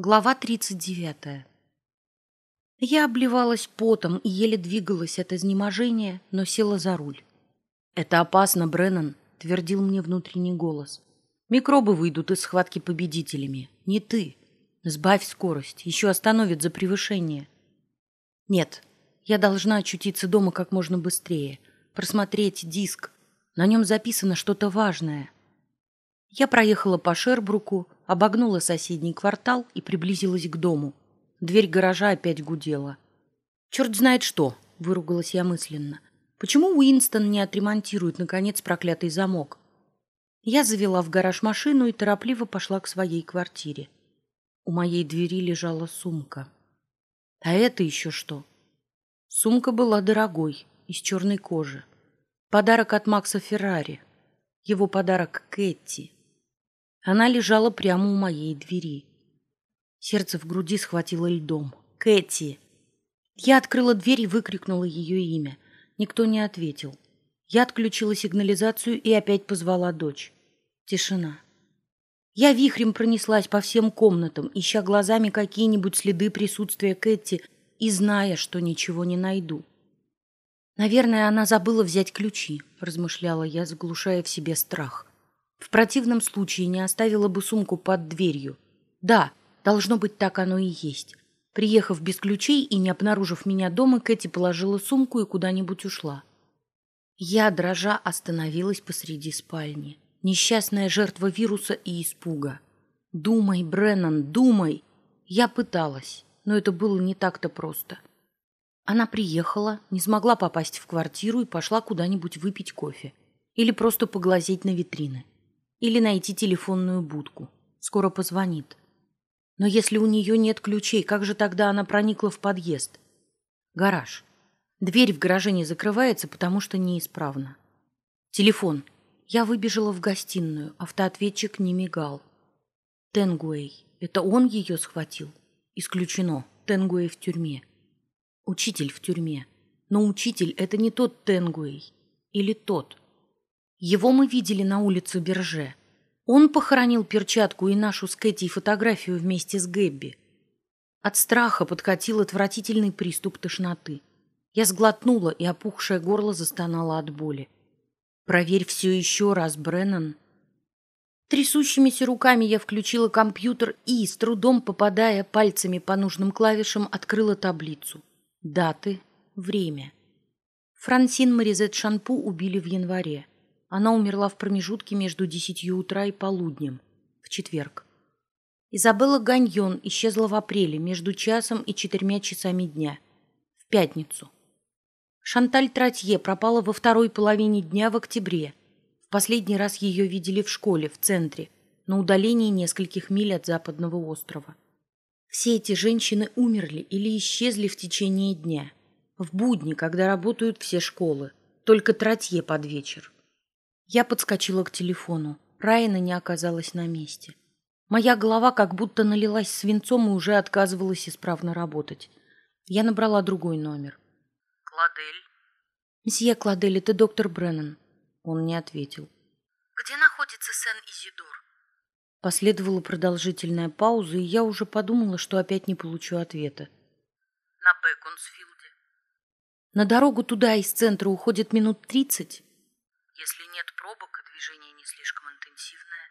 Глава 39. Я обливалась потом и еле двигалась от изнеможения, но села за руль. «Это опасно, Бреннан», — твердил мне внутренний голос. «Микробы выйдут из схватки победителями. Не ты. Сбавь скорость, еще остановит за превышение». «Нет, я должна очутиться дома как можно быстрее, просмотреть диск. На нем записано что-то важное». Я проехала по Шербруку, обогнула соседний квартал и приблизилась к дому. Дверь гаража опять гудела. «Черт знает что!» — выругалась я мысленно. «Почему Уинстон не отремонтирует, наконец, проклятый замок?» Я завела в гараж машину и торопливо пошла к своей квартире. У моей двери лежала сумка. А это еще что? Сумка была дорогой, из черной кожи. Подарок от Макса Феррари. Его подарок Кэти. Она лежала прямо у моей двери. Сердце в груди схватило льдом. «Кэти!» Я открыла дверь и выкрикнула ее имя. Никто не ответил. Я отключила сигнализацию и опять позвала дочь. Тишина. Я вихрем пронеслась по всем комнатам, ища глазами какие-нибудь следы присутствия Кэти и зная, что ничего не найду. «Наверное, она забыла взять ключи», — размышляла я, заглушая в себе страх. В противном случае не оставила бы сумку под дверью. Да, должно быть, так оно и есть. Приехав без ключей и не обнаружив меня дома, Кэти положила сумку и куда-нибудь ушла. Я, дрожа, остановилась посреди спальни. Несчастная жертва вируса и испуга. «Думай, Бреннан, думай!» Я пыталась, но это было не так-то просто. Она приехала, не смогла попасть в квартиру и пошла куда-нибудь выпить кофе. Или просто поглазеть на витрины. Или найти телефонную будку. Скоро позвонит. Но если у нее нет ключей, как же тогда она проникла в подъезд? Гараж. Дверь в гараже не закрывается, потому что неисправна. Телефон. Я выбежала в гостиную. Автоответчик не мигал. Тенгуэй. Это он ее схватил? Исключено. Тенгуэй в тюрьме. Учитель в тюрьме. Но учитель — это не тот Тенгуэй. Или тот. Его мы видели на улице Берже. Он похоронил перчатку и нашу с Кэти фотографию вместе с Гэбби. От страха подкатил отвратительный приступ тошноты. Я сглотнула, и опухшее горло застонало от боли. «Проверь все еще раз, Бреннан». Трясущимися руками я включила компьютер и, с трудом попадая пальцами по нужным клавишам, открыла таблицу. Даты, время. Франсин Маризет Шанпу убили в январе. Она умерла в промежутке между десятью утра и полуднем, в четверг. Изабелла Ганьон исчезла в апреле между часом и четырьмя часами дня, в пятницу. Шанталь Тратье пропала во второй половине дня в октябре. В последний раз ее видели в школе, в центре, на удалении нескольких миль от западного острова. Все эти женщины умерли или исчезли в течение дня. В будни, когда работают все школы, только Тратье под вечер. Я подскочила к телефону. Райана не оказалась на месте. Моя голова как будто налилась свинцом и уже отказывалась исправно работать. Я набрала другой номер. «Кладель?» «Мсье Кладель, это доктор Бреннан». Он не ответил. «Где находится Сен-Изидор?» Последовала продолжительная пауза, и я уже подумала, что опять не получу ответа. «На Бэконсфилде». «На дорогу туда из центра уходит минут тридцать?» Если нет пробок и движение не слишком интенсивное.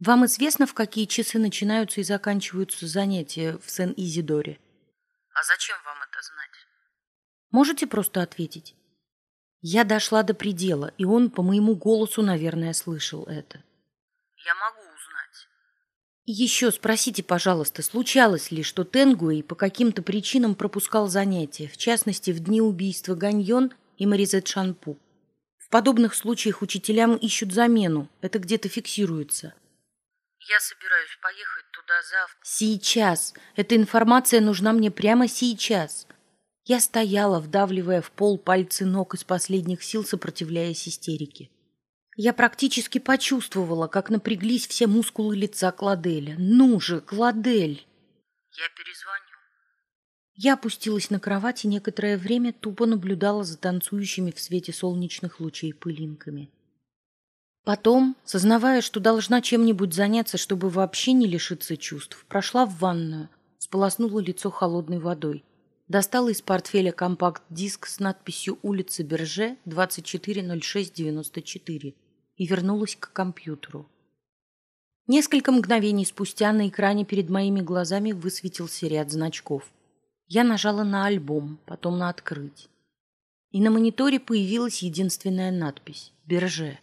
Вам известно, в какие часы начинаются и заканчиваются занятия в Сен-Изидоре? А зачем вам это знать? Можете просто ответить? Я дошла до предела, и он по моему голосу, наверное, слышал это. Я могу узнать. И еще спросите, пожалуйста, случалось ли, что Тенгуэй по каким-то причинам пропускал занятия, в частности, в дни убийства Ганьон и Маризет Шанпу? В подобных случаях учителям ищут замену. Это где-то фиксируется. Я собираюсь поехать туда завтра. Сейчас. Эта информация нужна мне прямо сейчас. Я стояла, вдавливая в пол пальцы ног из последних сил, сопротивляясь истерике. Я практически почувствовала, как напряглись все мускулы лица Кладеля. Ну же, Кладель! Я перезвоню. Я опустилась на кровать и некоторое время тупо наблюдала за танцующими в свете солнечных лучей пылинками. Потом, сознавая, что должна чем-нибудь заняться, чтобы вообще не лишиться чувств, прошла в ванную, сполоснула лицо холодной водой, достала из портфеля компакт-диск с надписью «Улица Берже, 240694» и вернулась к компьютеру. Несколько мгновений спустя на экране перед моими глазами высветился ряд значков. Я нажала на альбом, потом на «Открыть». И на мониторе появилась единственная надпись «Берже».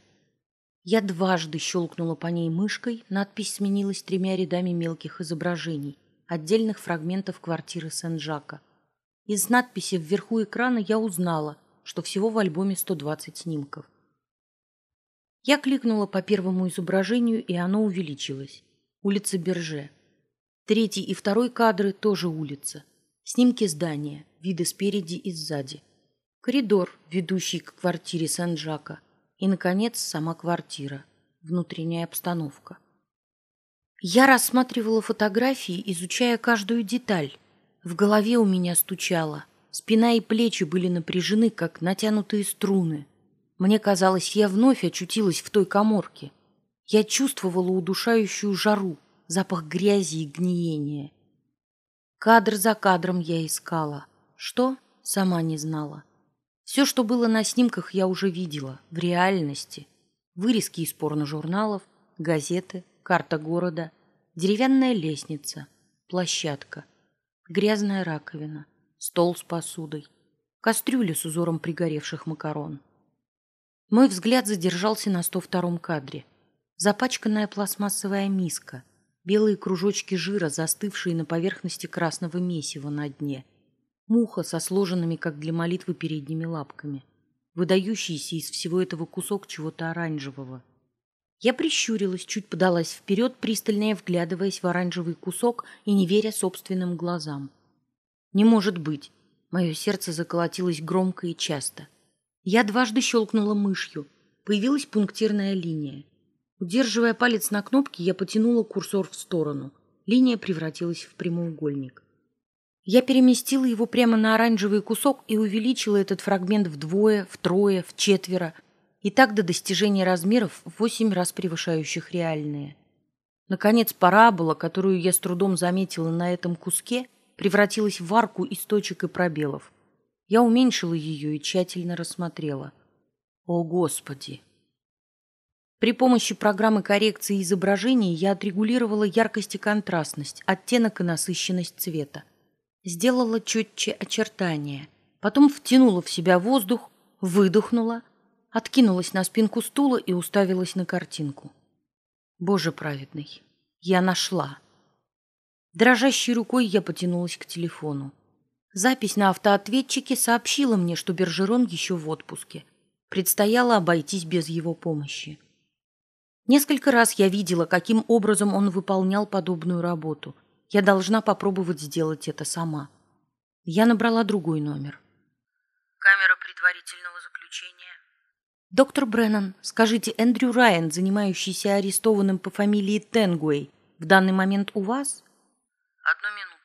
Я дважды щелкнула по ней мышкой, надпись сменилась тремя рядами мелких изображений, отдельных фрагментов квартиры Сен-Жака. Из надписи вверху экрана я узнала, что всего в альбоме 120 снимков. Я кликнула по первому изображению, и оно увеличилось. Улица Берже. Третий и второй кадры тоже улица. Снимки здания, виды спереди и сзади. Коридор, ведущий к квартире Сен-Жака. И, наконец, сама квартира. Внутренняя обстановка. Я рассматривала фотографии, изучая каждую деталь. В голове у меня стучало. Спина и плечи были напряжены, как натянутые струны. Мне казалось, я вновь очутилась в той коморке. Я чувствовала удушающую жару, запах грязи и гниения. Кадр за кадром я искала. Что? Сама не знала. Все, что было на снимках, я уже видела, в реальности. Вырезки из порно-журналов, газеты, карта города, деревянная лестница, площадка, грязная раковина, стол с посудой, кастрюля с узором пригоревших макарон. Мой взгляд задержался на 102-м кадре. Запачканная пластмассовая миска, белые кружочки жира, застывшие на поверхности красного месива на дне, муха со сложенными, как для молитвы, передними лапками, выдающийся из всего этого кусок чего-то оранжевого. Я прищурилась, чуть подалась вперед, пристальнее вглядываясь в оранжевый кусок и не веря собственным глазам. Не может быть. Мое сердце заколотилось громко и часто. Я дважды щелкнула мышью. Появилась пунктирная линия. Удерживая палец на кнопке, я потянула курсор в сторону. Линия превратилась в прямоугольник. Я переместила его прямо на оранжевый кусок и увеличила этот фрагмент вдвое, втрое, в четверо, и так до достижения размеров в восемь раз превышающих реальные. Наконец, парабола, которую я с трудом заметила на этом куске, превратилась в арку из точек и пробелов. Я уменьшила ее и тщательно рассмотрела. О, Господи! При помощи программы коррекции изображений я отрегулировала яркость и контрастность, оттенок и насыщенность цвета. Сделала четче очертания. Потом втянула в себя воздух, выдохнула, откинулась на спинку стула и уставилась на картинку. Боже праведный, я нашла. Дрожащей рукой я потянулась к телефону. Запись на автоответчике сообщила мне, что Бержерон еще в отпуске. Предстояло обойтись без его помощи. Несколько раз я видела, каким образом он выполнял подобную работу. Я должна попробовать сделать это сама. Я набрала другой номер. Камера предварительного заключения. Доктор Бреннан, скажите, Эндрю Райан, занимающийся арестованным по фамилии Тенгуэй, в данный момент у вас? Одну минуту.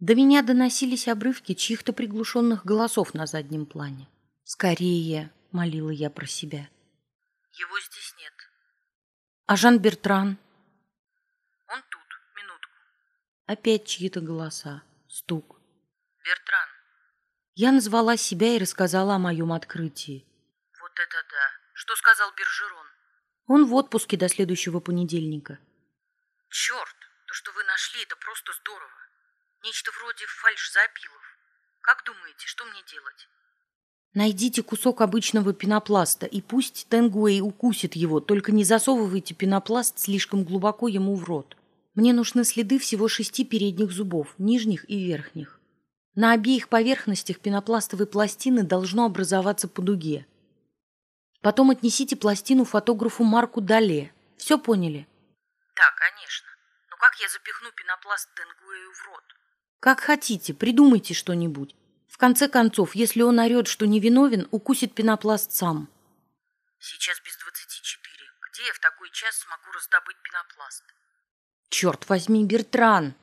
До меня доносились обрывки чьих-то приглушенных голосов на заднем плане. «Скорее!» — молила я про себя. Его здесь нет. «А Жан Бертран?» Опять чьи-то голоса. Стук. Бертран. Я назвала себя и рассказала о моем открытии. Вот это да. Что сказал Бержерон? Он в отпуске до следующего понедельника. Черт, то, что вы нашли, это просто здорово. Нечто вроде фальшзапилов. Как думаете, что мне делать? Найдите кусок обычного пенопласта, и пусть Тенгуэй укусит его, только не засовывайте пенопласт слишком глубоко ему в рот. Мне нужны следы всего шести передних зубов, нижних и верхних. На обеих поверхностях пенопластовой пластины должно образоваться по дуге. Потом отнесите пластину фотографу Марку Дале. Все поняли? Да, конечно. Но как я запихну пенопласт Тенгуэю в рот? Как хотите, придумайте что-нибудь. В конце концов, если он орет, что невиновен, укусит пенопласт сам. Сейчас без двадцати четыре. Где я в такой час смогу раздобыть пенопласт? Черт возьми, Бертран!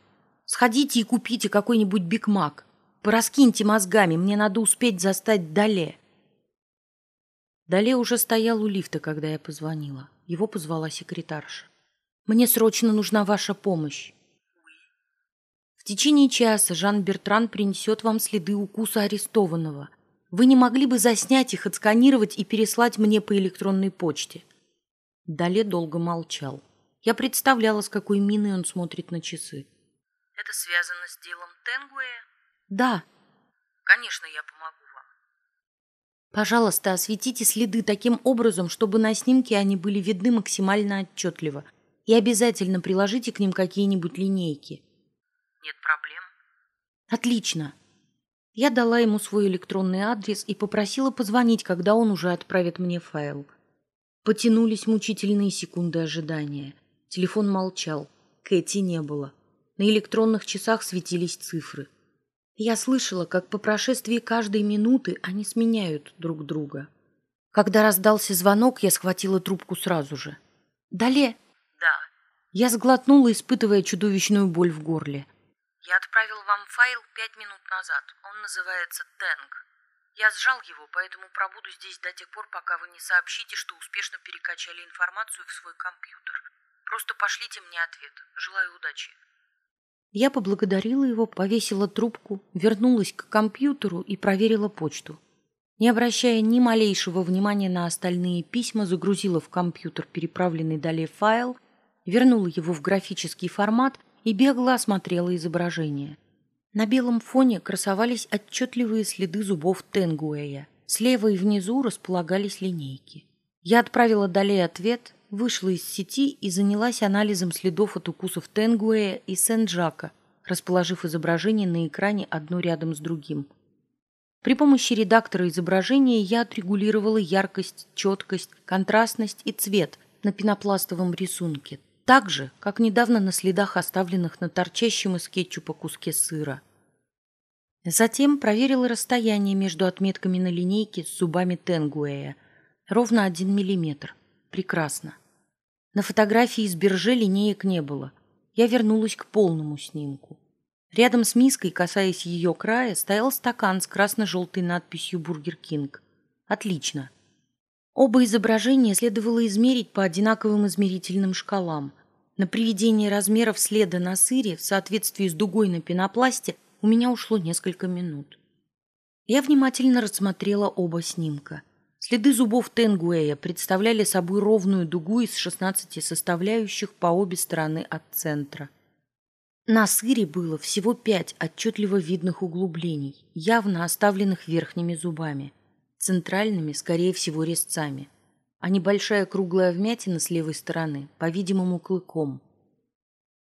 Сходите и купите какой-нибудь бигмак. Пораскиньте мозгами, мне надо успеть застать Дале. Далее уже стоял у лифта, когда я позвонила. Его позвала секретарша. «Мне срочно нужна ваша помощь». В течение часа Жан Бертран принесет вам следы укуса арестованного. Вы не могли бы заснять их, отсканировать и переслать мне по электронной почте?» Далее долго молчал. Я представляла, с какой миной он смотрит на часы. Это связано с делом Тенгуэ? «Да». Конечно, я помогу вам. Пожалуйста, осветите следы таким образом, чтобы на снимке они были видны максимально отчетливо. И обязательно приложите к ним какие-нибудь линейки. Нет проблем. Отлично. Я дала ему свой электронный адрес и попросила позвонить, когда он уже отправит мне файл. Потянулись мучительные секунды ожидания. Телефон молчал. Кэти не было. На электронных часах светились цифры. Я слышала, как по прошествии каждой минуты они сменяют друг друга. Когда раздался звонок, я схватила трубку сразу же. «Дале!» Да. Я сглотнула, испытывая чудовищную боль в горле. Я отправил вам файл пять минут назад. Он называется Тэнг. Я сжал его, поэтому пробуду здесь до тех пор, пока вы не сообщите, что успешно перекачали информацию в свой компьютер. Просто пошлите мне ответ. Желаю удачи. Я поблагодарила его, повесила трубку, вернулась к компьютеру и проверила почту. Не обращая ни малейшего внимания на остальные письма, загрузила в компьютер переправленный далее файл, вернула его в графический формат и бегло осмотрела изображение. На белом фоне красовались отчетливые следы зубов Тенгуэя. Слева и внизу располагались линейки. Я отправила далее ответ, вышла из сети и занялась анализом следов от укусов Тенгуэя и Сен-Жака, расположив изображение на экране одно рядом с другим. При помощи редактора изображения я отрегулировала яркость, четкость, контрастность и цвет на пенопластовом рисунке, так же, как недавно на следах, оставленных на торчащем из кетчупа куске сыра. Затем проверила расстояние между отметками на линейке с зубами Тенгуэя. Ровно один миллиметр. Прекрасно. На фотографии из бирже линеек не было. Я вернулась к полному снимку. Рядом с миской, касаясь ее края, стоял стакан с красно-желтой надписью «Burger King». Отлично. Оба изображения следовало измерить по одинаковым измерительным шкалам. На приведение размеров следа на сыре в соответствии с дугой на пенопласте у меня ушло несколько минут. Я внимательно рассмотрела оба снимка – Следы зубов Тенгуэя представляли собой ровную дугу из 16 составляющих по обе стороны от центра. На сыре было всего пять отчетливо видных углублений, явно оставленных верхними зубами, центральными, скорее всего, резцами, а небольшая круглая вмятина с левой стороны, по-видимому, клыком.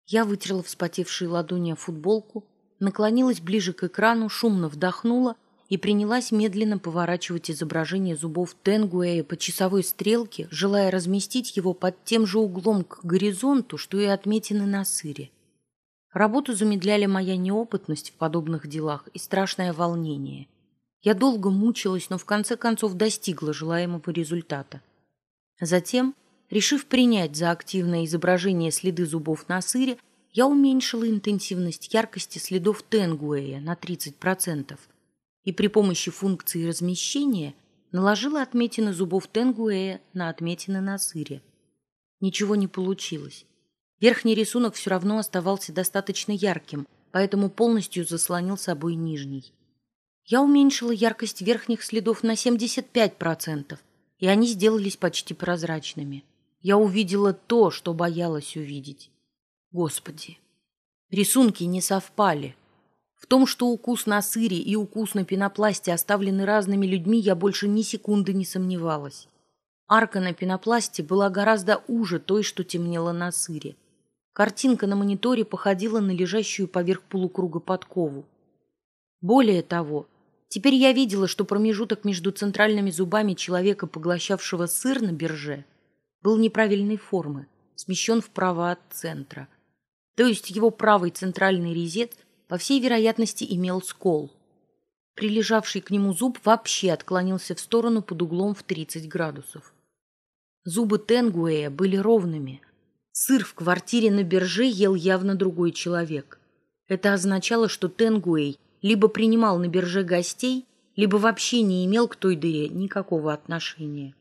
Я вытерла вспотевшие ладони о футболку, наклонилась ближе к экрану, шумно вдохнула — и принялась медленно поворачивать изображение зубов Тенгуэя по часовой стрелке, желая разместить его под тем же углом к горизонту, что и отметины на сыре. Работу замедляли моя неопытность в подобных делах и страшное волнение. Я долго мучилась, но в конце концов достигла желаемого результата. Затем, решив принять за активное изображение следы зубов на сыре, я уменьшила интенсивность яркости следов Тенгуэя на 30%, и при помощи функции размещения наложила отметины зубов Тенгуэя на отметины на сыре. Ничего не получилось. Верхний рисунок все равно оставался достаточно ярким, поэтому полностью заслонил собой нижний. Я уменьшила яркость верхних следов на 75%, и они сделались почти прозрачными. Я увидела то, что боялась увидеть. Господи! Рисунки не совпали. В том, что укус на сыре и укус на пенопласте оставлены разными людьми, я больше ни секунды не сомневалась. Арка на пенопласте была гораздо уже той, что темнела на сыре. Картинка на мониторе походила на лежащую поверх полукруга подкову. Более того, теперь я видела, что промежуток между центральными зубами человека, поглощавшего сыр на бирже, был неправильной формы, смещен вправо от центра. То есть его правый центральный резец – по всей вероятности, имел скол. Прилежавший к нему зуб вообще отклонился в сторону под углом в 30 градусов. Зубы Тенгуэя были ровными. Сыр в квартире на бирже ел явно другой человек. Это означало, что Тенгуэй либо принимал на бирже гостей, либо вообще не имел к той дыре никакого отношения.